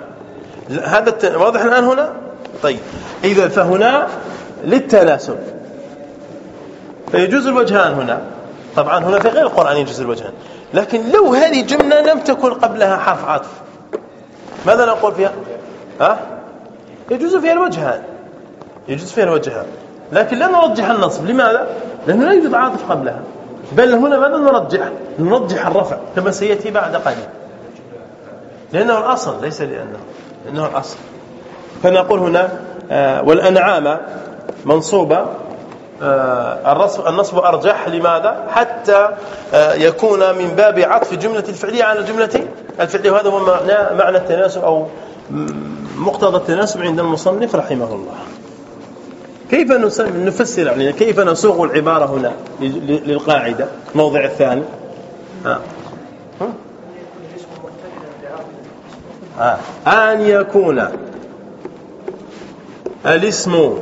هذا واضح الآن هنا؟ طيب. إذا فهنا للتناسب. فيجوز الوجهان هنا. طبعا هنا في غير القرآن يجوز الوجهان. لكن لو هذه جملة لم تكن قبلها حرف عطف ماذا نقول فيها؟ ها؟ يجوز فيها الوجهان. يجوز فيها الوجهان لكن لا نرجح النصب. لماذا؟ لأنه لا يوجد عاطف قبلها. بل هنا ماذا؟ نرجح. نرجح الرفع كما سيأتي بعد قليل. لأنه الأصل ليس لأنه لأنه الأصل. فنقول هنا آه، والأنعام منصوبة آه، النصب أرجح. لماذا؟ حتى آه، يكون من باب عطف جملة الفعلية على جملة الفعلية وهذا هو معنى, معنى التناسب أو مقتضى التناسب عند المصنف رحمه الله. كيف نفسر علينا كيف نصوغ العبارة هنا للقاعدة؟ الموضع الثاني. ها. ها. أن يكون. الاسم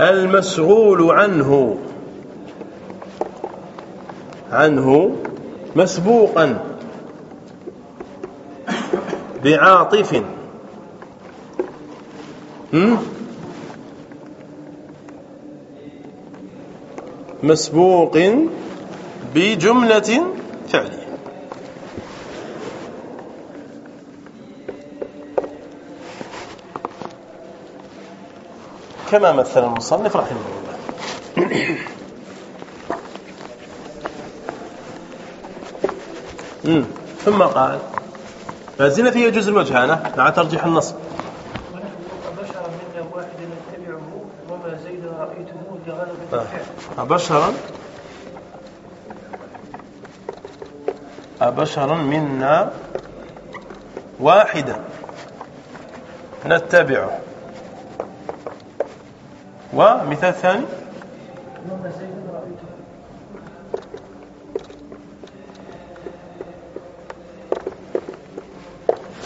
المشغول عنه. عنه مسبوقا. بعاطف. مسبوق بجملة فعلية كما مثل المصنف رحمه الله. (clears throat) ثم قال فازلنا فيه جزء الوجهانة مع ترجيح النصب بشرا منا واحد نتبعه وما زيد رأيته لغلبة آه. أبشرا؟ أبشرا منا واحدا. نتبعه ومثال ثاني.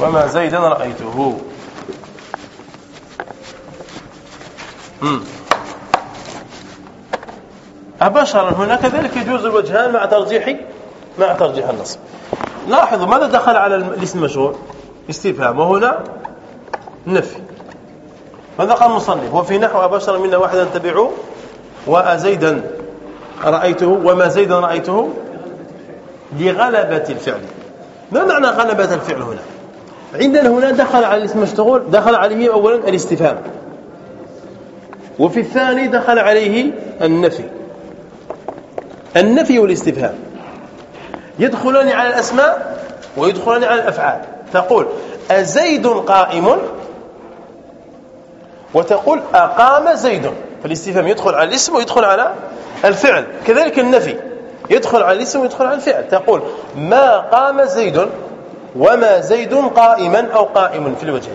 وما زيدا رأيته. مم. أبشرا هنا كذلك يجوز الوجهان مع ترجيح مع ترجيح النصب. لاحظوا ماذا دخل على الاسم المشغول استفهام وهنا نفي. ماذا قال المصنف؟ وفي نحو أبشرا منا واحدا تبعوه وأزيدا رأيته وما زيدا رأيته لغلبة الفعل. ما معنى غلبة الفعل هنا؟ عندنا هنا دخل على الاسم المشتغول دخل عليه أولا الاستفهام. وفي الثاني دخل عليه النفي. النفي والاستفهام. يدخلان على الأسماء ويدخلان على الأفعال. تقول أزيد قائم؟ وتقول أقام زيد. فالاستفهام يدخل على الاسم ويدخل على الفعل. كذلك النفي. يدخل على الاسم ويدخل على الفعل. تقول ما قام زيد وما زيد قائما أو قائم في الوجه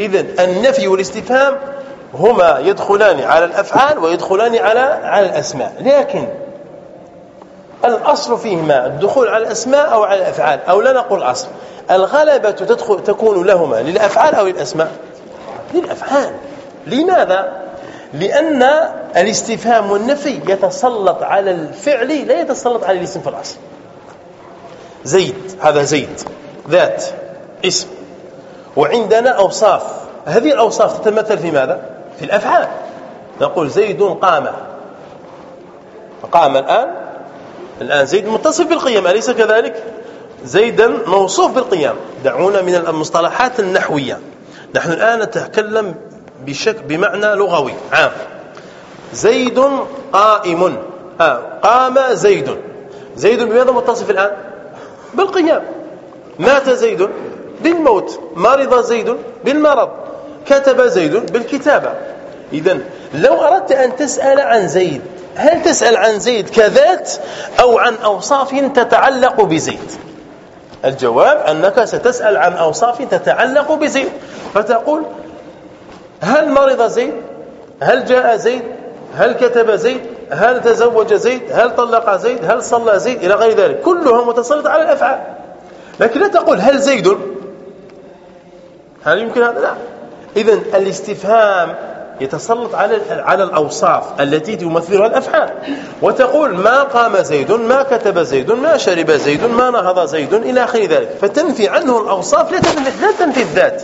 إذن النفي والاستفهام هما يدخلان على الأفعال ويدخلان على على الأسماء. لكن الأصل فيهما الدخول على الأسماء أو على الأفعال أو لا نقول الأصل الغلبة تدخل تكون لهما للأفعال أو للأسماء. للأفعال. لماذا؟ لأن الاستفهام والنفي يتسلط على الفعل لا يتسلط على الاسم في الأصل. زيد هذا زيد. ذات اسم. وعندنا أوصاف. هذه الأوصاف تتمثل في ماذا؟ في الأفعال. نقول زيد قام. قام الآن؟ الآن زيد متصف بالقيام أليس كذلك؟ زيدا موصوف بالقيام دعونا من المصطلحات النحوية. نحن الآن نتكلم بشك بمعنى لغوي عام. زيد قائم. آه قام زيد. زيد بماذا متصف الآن؟ بالقيام مات زيد بالموت. مرض زيد بالمرض. كتب زيد بالكتابة. إذا لو أردت أن تسأل عن زيد هل تسأل عن زيد كذات أو عن أوصاف تتعلق بزيد؟ الجواب أنك ستسأل عن أوصاف تتعلق بزيد. فتقول هل مرض زيد؟ هل جاء زيد؟ هل كتب زيد؟ هل تزوج زيد؟ هل طلق زيد؟ هل صلى زيد؟ إلى غير ذلك. كلها متسلطة على الأفعال. لكن لا تقول هل زيد؟ هل يمكن هذا؟ لا. إذا الاستفهام يتسلط على على الأوصاف التي تمثلها الأفعال. وتقول ما قام زيد ما كتب زيد ما شرب زيد ما نهض زيد إلى آخر ذلك. فتنفي عنه الأوصاف لا تنفي الذات.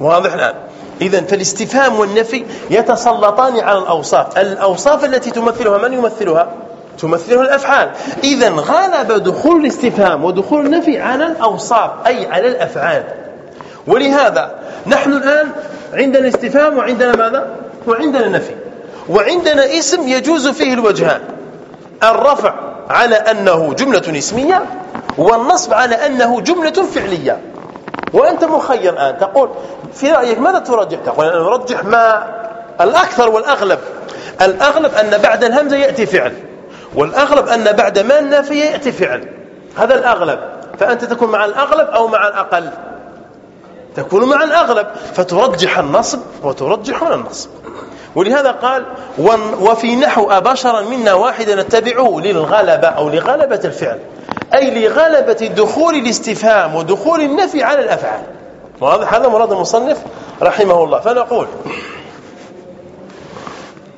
واضح الآن؟ إذا فالاستفهام والنفي يتسلطان على الأوصاف. الأوصاف التي تمثلها من يمثلها؟ تمثلها الأفعال. إذا غلب دخول الاستفهام ودخول النفي على الأوصاف أي على الأفعال. ولهذا نحن الآن عندنا استفهام وعندنا ماذا؟ وعندنا نفي. وعندنا اسم يجوز فيه الوجهان الرفع على أنه جملة اسمية والنصب على أنه جملة فعلية. وأنت مخير الآن. تقول في رأيك ماذا ترجح؟ تقول أنا أرجح ما الأكثر والأغلب. الأغلب أن بعد الهمزة يأتي فعل. والأغلب أن بعد ما النافية يأتي فعل. هذا الأغلب. فأنت تكون مع الأغلب أو مع الأقل. تكون مع الأغلب فترجح النصب وترجح النصب. ولهذا قال وفي نحو أبشرا منا واحدا نتبعه للغلبة أو لغلبة الفعل. أي لغلبة دخول الاستفهام ودخول النفي على الأفعال. واضح هذا مراد المصنف رحمه الله. فنقول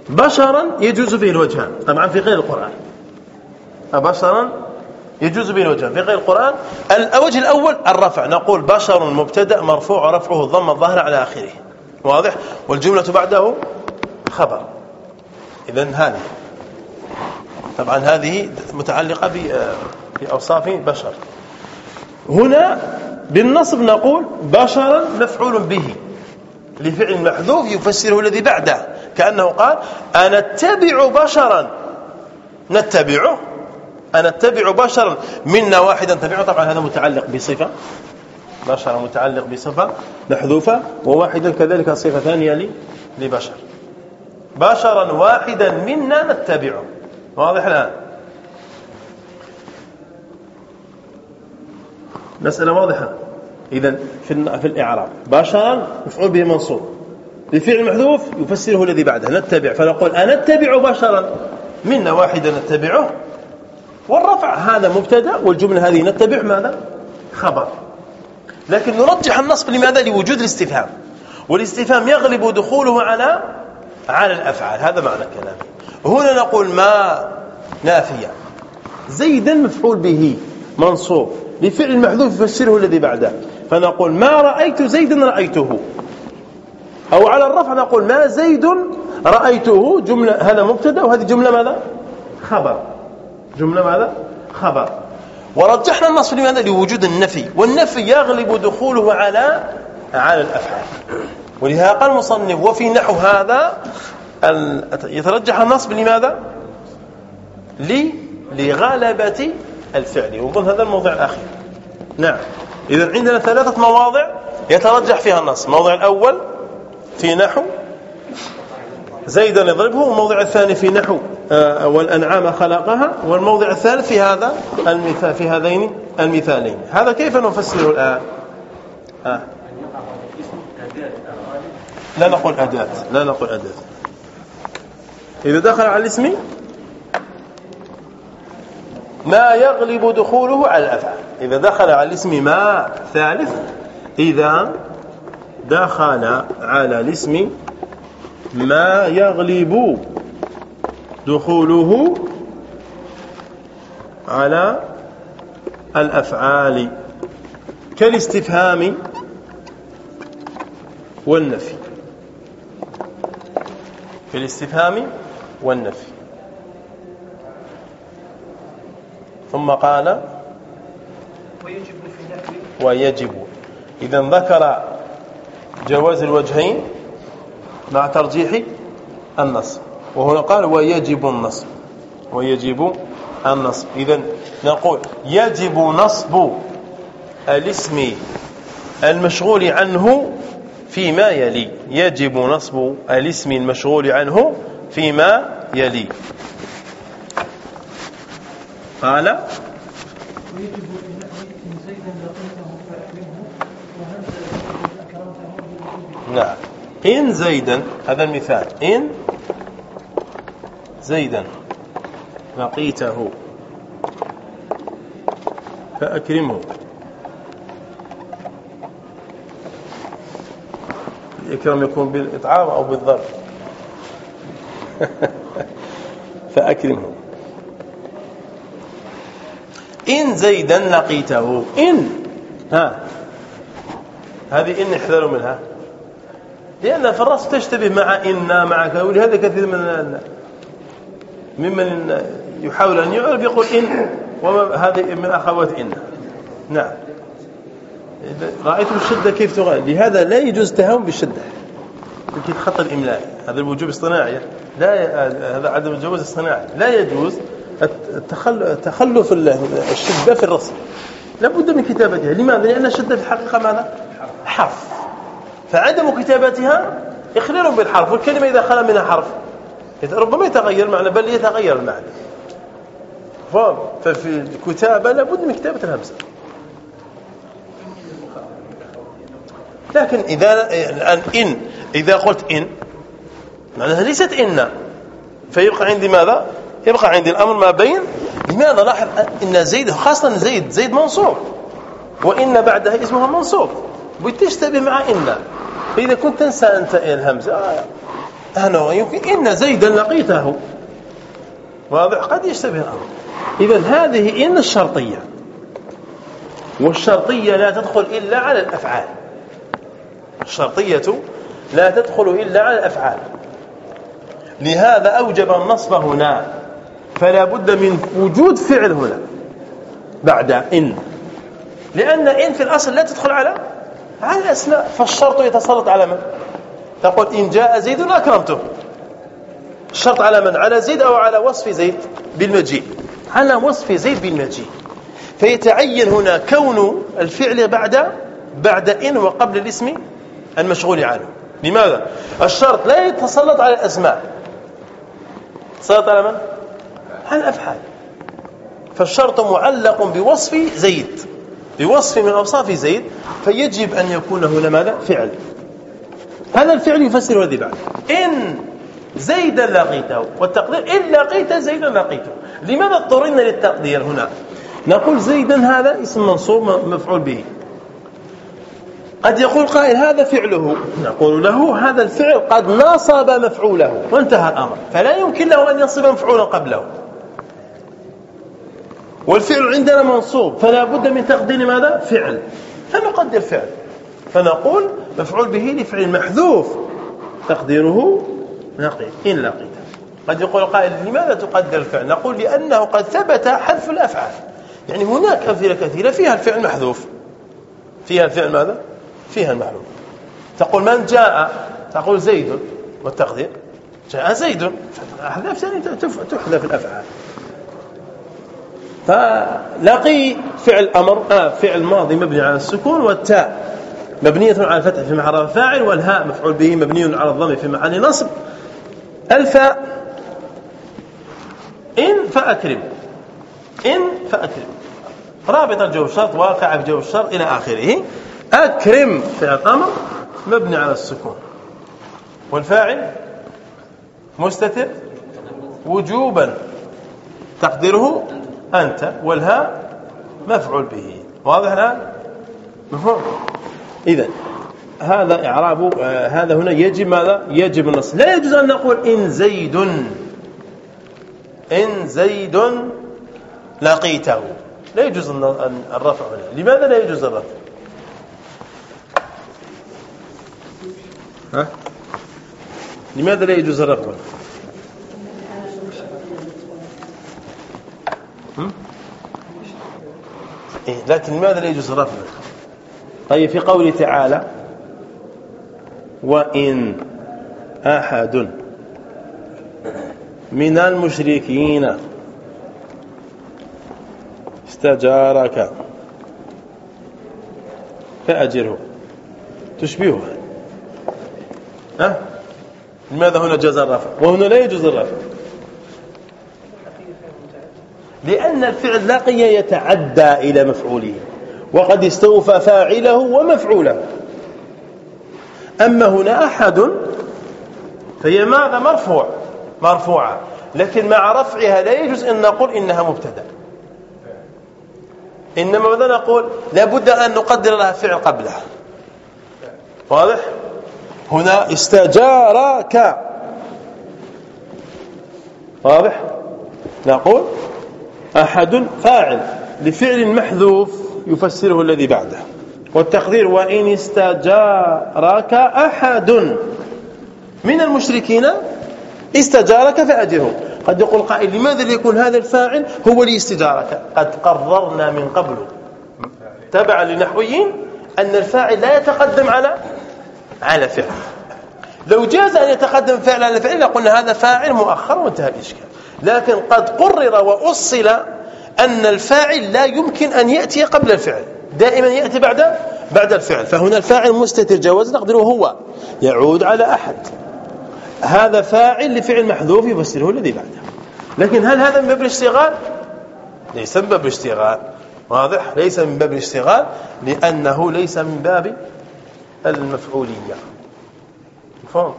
بشرا يجوز به الوجهان. طبعا في غير القرآن. بشرا يجوز به الوجهان في غير القرآن الوجه الأول الرفع. نقول بشر مبتدأ مرفوع رفعه الضم الظاهر على آخره. واضح؟ والجملة بعده خبر. إذا هذه. طبعا هذه متعلقة بأوصاف بشر. هنا بالنصب نقول بشرا مفعول به. لفعل محذوف يفسره الذي بعده. كأنه قال أنا أتبع بشرا. نتبعه؟ أنا أتبع بشرا. منا واحدا تبعه. طبعا هذا متعلق بصفة. بشر متعلق بصفة محذوفة وواحدا كذلك صفة ثانية لبشر. بشرا واحدا منا نتبعه. واضح الآن؟ مسألة واضحة. إذا في في الإعراب. بشرا مفعول به منصوب. بفعل محذوف يفسره الذي بعده. نتبع. فنقول أنا أتبع بشرا. منا واحدا نتبعه. والرفع هذا مبتدأ والجملة هذه نتبع ماذا؟ خبر. لكن نرجح النصب لماذا؟ لوجود الاستفهام. والاستفهام يغلب دخوله على على الأفعال. هذا معنى كلامه هنا نقول ما نافية. زيدا مفعول به منصوب بفعل محذوف يفسره الذي بعده. فنقول ما رأيت زيدا رأيته. أو على الرفع نقول ما زيد رأيته. جملة هذا مبتدأ وهذه جملة ماذا؟ خبر. جملة ماذا؟ خبر. ورجحنا النص لماذا لوجود النفي. والنفي يغلب دخوله على على الأفعال. ولهذا قال المصنف وفي نحو هذا يترجح النصب لماذا؟ لغلبة الفعل. ونظن هذا الموضع الأخير. نعم. إذا عندنا ثلاثة مواضع يترجح فيها النص. الموضع الأول في نحو زيدا يضربه والموضع الثاني في نحو. والأنعام خلقها. والموضع الثالث في هذا المثال في هذين المثالين. هذا كيف نفسره الآن؟ آه. لا نقول أداة. لا نقول أداة. إذا دخل على الاسم ما يغلب دخوله على الأفعال. إذا دخل على الاسم ما ثالث إذا دخل على الاسم ما يغلب دخوله على الأفعال كالاستفهام والنفي. كالاستفهام والنفي. ثم قال ويجب. في ويجب إذا ذكر جواز الوجهين مع ترجيح النصب وهنا قال ويجب النصب. ويجب النصب. إذا نقول يجب نصب الاسم المشغول عنه فيما يلي. يجب نصب الاسم المشغول عنه فيما يلي. قال نعم. إن زيدا هذا المثال. إن زيدا لقيته. فأكرمه. الإكرام يكون بالإطعام أو بالضرب. (laughs) فأكرمه. إن زيدا لقيته. إن. ها. هذه إن احذروا منها. لأن في الرأس تشتبه مع إن مع كذا. ولهذا كثير من ممن يحاول أن يعرف يقول إن وما هذه من أخوات إن. نعم. رأيتم الشدة كيف تغير؟ لهذا لا يجوز التهاون بالشدة. يمكن خط الإملاء هذا الوجوب اصطناعي لا هذا عدم الجواز اصطناعي لا يجوز تخلف الشدة في الرسم. لابد من كتابتها. لماذا؟ لأن الشدة في الحقيقة ماذا؟ حرف. فعدم كتابتها إخلال بالحرف. والكلمة إذا خلا منها حرف. ربما يتغير المعنى بل يتغير المعنى. ففي الكتابة لابد من كتابة الهمزة. لكن إذا الآن إن إذا قلت إن معناها ليست إن. فيبقى عندي ماذا؟ يبقى عندي الأمر ما بين لماذا لاحظ إن زيد خاصة زيد زيد منصوب. وإن بعدها اسمها منصوب. وتشتبه مع إن؟ فإذا كنت تنسى أنت الهمزة؟ آه، أنا يمكن إن زيدا لقيته. واضح؟ قد يشتبه الأمر. إذا هذه إن الشرطية. والشرطية لا تدخل إلا على الأفعال. الشرطية لا تدخل إلا على الأفعال. لهذا أوجب النصب هنا. فلا بد من وجود فعل هنا. بعد إن. لأن إن في الأصل لا تدخل على على الأسماء. فالشرط يتسلط على من؟ تقول إن جاء زيد أكرمته. الشرط على من؟ على زيد أو على وصف زيد بالمجيء. على وصف زيد بالمجيء. فيتعين هنا كون الفعل بعد بعد إن وقبل الاسم المشغول عنه. لماذا؟ الشرط لا يتسلط على الأسماء. تسلط على من؟ على الأفعال. فالشرط معلق بوصف زيد. بوصف من أوصاف زيد. فيجب أن يكون هنا ماذا؟ فعل. هذا الفعل يفسر الذي بعد إن زيدا لقيته. والتقدير إن لقيت زيدا لقيته. لماذا اضطررنا للتقدير هنا؟ نقول زيدا هذا اسم منصوب مفعول به. قد يقول قائل هذا فعله. نقول له هذا الفعل قد نصب مفعوله. وانتهى الأمر. فلا يمكن له أن ينصب مفعولا قبله. والفعل عندنا منصوب. فلا بد من تقدير ماذا؟ فعل. فنقدر فعل. فنقول مفعول به لفعل محذوف. تقديره نقيت إن لقيت. قد يقول قائل لماذا تقدر الفعل؟ نقول لأنه قد ثبت حذف الأفعال. يعني هناك أمثلة كثيرة فيها الفعل محذوف. فيها الفعل ماذا؟ فيها المحذوف. تقول من جاء تقول زيد والتقدير. جاء زيد. أحذف يعني تحذف الأفعال. فلقي فعل أمر آه فعل ماضي مبني على السكون والتاء. مبنية على الفتح في محل فاعل والهاء مفعول به مبني على الضم في محل نصب. الفاء. إن فأكرم. إن فأكرم. رابط الجو الشرط واقع في جو الشرط إلى آخره. أكرم فعل أمر مبني على السكون. والفاعل مستتر. وجوبا. تقديره أنت. والهاء مفعول به. واضح الآن؟ مفهوم؟ إذا هذا إعراب آه هذا هنا يجب ماذا؟ يجب النص. لا يجوز أن نقول إن زيد إن زيد لقيته. لا يجوز الرفع هنا. لماذا لا يجوز الرفع؟ ها؟ لماذا لا يجوز الرفع؟ إيه لكن لماذا لا يجوز الرفع؟ طيب في قوله تعالى وإن أحد من المشركين استجارك فأجره. تشبهه ها؟ لماذا هنا جاز الرفع؟ وهنا لا يجوز الرفع. لأن الفعل لقي يتعدى إلى مفعوله. وقد استوفى فاعله ومفعوله. أما هنا أحد فهي ماذا مرفوع مرفوعة. لكن مع رفعها لا يجوز أن نقول إنها مبتدأ. إنما ماذا نقول؟ لابد أن نقدر لها فعل قبلها. واضح؟ هنا استجارك. واضح؟ نقول أحد فاعل لفعل محذوف. يفسره الذي بعده. والتقدير وإن استجارك أحد. من المشركين استجارك فأجره. قد يقول قائل لماذا ليكون هذا الفاعل هو اللي استجارك؟ قد قررنا من قبل. تبعا لنحويين أن الفاعل لا يتقدم على على فعل. لو جاز أن يتقدم فعل على فعل لقلنا هذا فاعل مؤخر وانتهى الإشكال. لكن قد قرر وأصل أن الفاعل لا يمكن أن يأتي قبل الفعل دائما يأتي بعد بعد الفعل. فهنا الفاعل مستتر جواز نقدره هو يعود على أحد. هذا فاعل لفعل محذوف يفسره الذي بعده. لكن هل هذا من باب الاشتغال؟ ليس من باب الاشتغال. واضح؟ ليس من باب الاشتغال لأنه ليس من باب المفعولية. مفهوم؟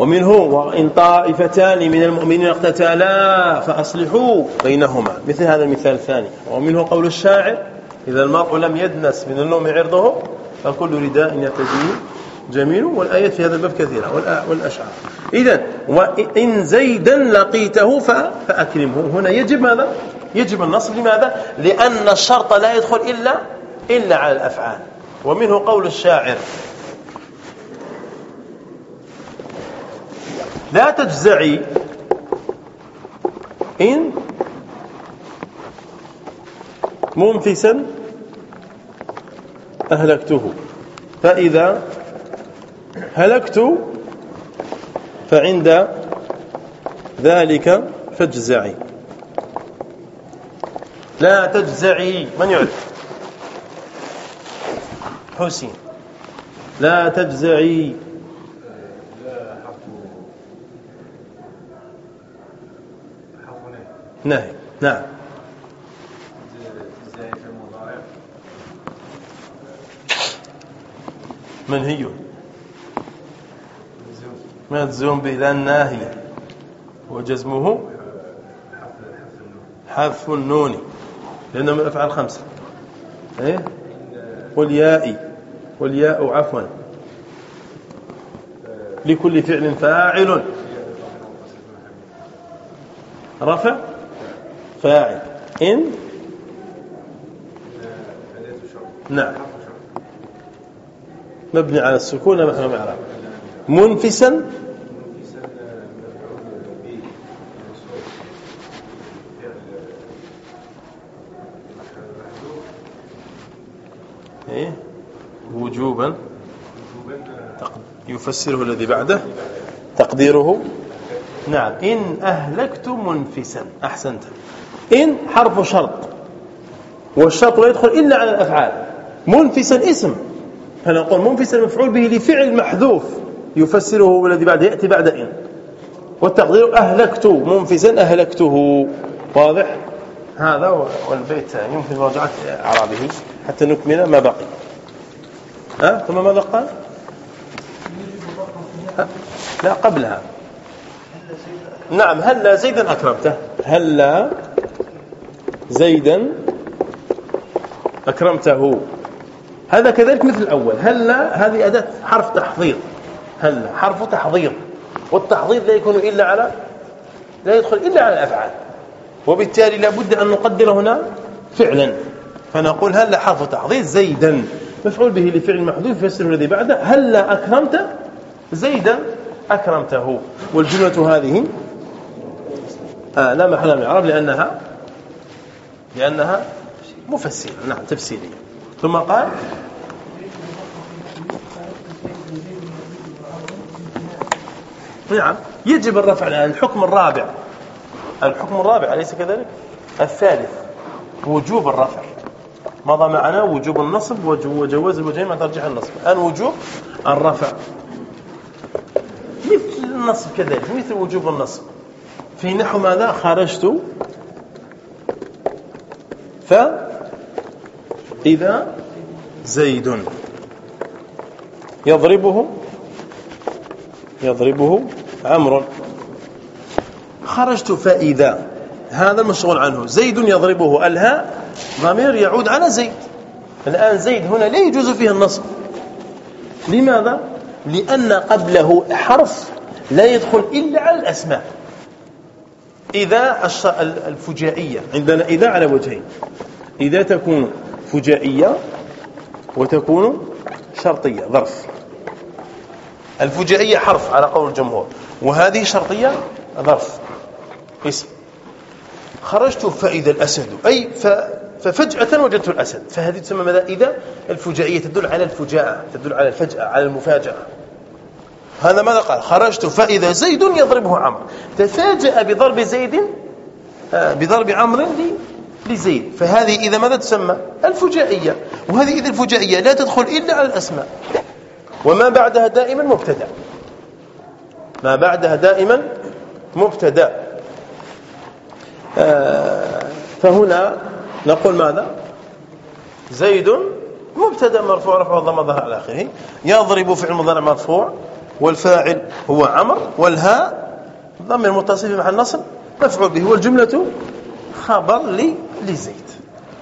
ومنه وإن طائفتان من المؤمنين اقتتالا فأصلحوا بينهما. مثل هذا المثال الثاني. ومنه قول الشاعر إذا المرء لم يدنس من النوم عرضه فكل رداء يرتديه جميل. والآيات في هذا الباب كثيرة. والأشعار. إذا وإن زيدا لقيته فأكرمه. هنا يجب ماذا؟ يجب النصب. لماذا؟ لأن الشرط لا يدخل إلا إلا على الأفعال. ومنه قول الشاعر لا تجزعي إن منفسا أهلكته. فإذا هلكت فعند ذلك فاجزعي. لا تجزعي. من يعرف؟ حسين. لا تجزعي. نهي نعم. منهي مجزوم به لأن ناهي وجزمه؟ حذف النون لأنه من الأفعال الخمسة. إيه؟ والياء والياء عفوا. لكل فعل فاعل. رفع؟ فاعل. إن؟ نعم. مبني على السكون محل معرب منفسا. إيه؟ وجوبا. يفسره الذي بعده. تقديره. نعم. إن أهلكت منفسا. أحسنت. إن حرف شرط. والشرط لا يدخل إلا على الأفعال. منفسا اسم. فنقول منفسا مفعول به لفعل محذوف يفسره الذي بعد يأتي بعد إن. والتقدير أهلكت. منفسا أهلكته. واضح؟ هذا والبيت. يمكن مراجعة أعرابه حتى نكمل ما بقي. ها؟ ثم ماذا قال؟ لا قبلها. نعم هلا زيدا أكرمته؟ هلا زيدا أكرمته. هذا كذلك مثل الأول. هلا هذه أداة حرف تحضير. هلا حرف تحضير. والتحضير لا يكون إلا على لا يدخل إلا على الأفعال. وبالتالي لابد أن نقدر هنا فعلا. فنقول هلا حرف تحضير زيدا. مفعول به لفعل محذوف يفسر الذي بعده. هلا أكرمت زيدا أكرمته. والجملة هذه آه لا محل من العرب لأنها لأنها مفسرة نعم تفسيرية. ثم قال نعم يجب الرفع الحكم الرابع الحكم الرابع أليس كذلك؟ الثالث وجوب الرفع. مضى معنا وجوب النصب وجواز الوجهين مع ترجيح النصب. الآن وجوب الرفع. مثل النصب كذلك مثل وجوب النصب. في نحو ماذا خرجت؟ فإذا زيد يضربه يضربه عمرو. خرجت فإذا هذا المشغول عنه. زيد يضربه الهاء ضمير يعود على زيد. الآن زيد هنا لا يجوز فيه النصب. لماذا؟ لأن قبله حرف لا يدخل إلا على الأسماء. إذا الفجائية. عندنا إذا على وجهين. إذا تكون فجائية وتكون شرطية ظرف. الفجائية حرف على قول الجمهور. وهذه شرطية؟ ظرف. اسم. خرجت فإذا الأسد. أي ففجأة وجدت الأسد. فهذه تسمى ماذا؟ إذا الفجائية تدل على الفجاءة تدل على الفجأة على المفاجأة. هذا ماذا قال؟ خرجت فإذا زيد يضربه عمرو. تفاجأ بضرب زيد آه، بضرب عمرو لزيد. فهذه إذا ماذا تسمى؟ الفجائية. وهذه إذا الفجائية لا تدخل إلا على الأسماء. وما بعدها دائما مبتدأ. ما بعدها دائما مبتدأ. آه، فهنا نقول ماذا؟ زيد مبتدأ مرفوع رفع الضمه ظهر على آخره. يضرب فعل مضارع مرفوع. والفاعل هو عمر والهاء ضم المتصل في محل نصب مفعول به والجملة خبر لزيد.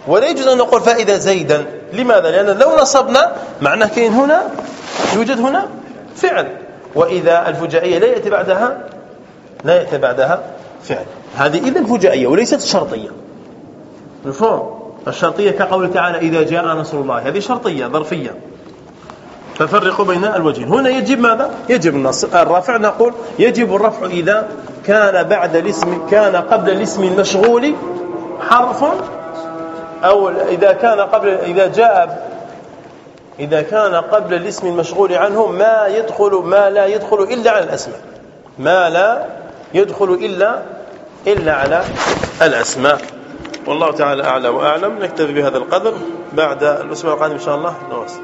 ولا يجوز أن نقول فائدة زيدا. لماذا؟ لأن لو نصبنا معناه كاين هنا يوجد هنا فعل. وإذا الفجائية لا يأتي بعدها لا يأتي بعدها فعل. هذه اذا فجائية وليست شرطية. مفهوم؟ الشرطية كقوله تعالى إذا جاء نصر الله. هذه شرطية ظرفية. ففرقوا بين الوجهين. هنا يجب ماذا؟ يجب النص. الرفع نقول يجب الرفع إذا كان بعد الاسم كان قبل الاسم المشغول حرف أو إذا كان قبل إذا جاء إذا كان قبل الاسم المشغول عنه ما يدخل ما لا يدخل إلا على الأسماء. ما لا يدخل إلا إلا على الأسماء. والله تعالى أعلى وأعلم. نكتفي بهذا القدر. بعد الأسبوع القادم إن شاء الله. نواصل.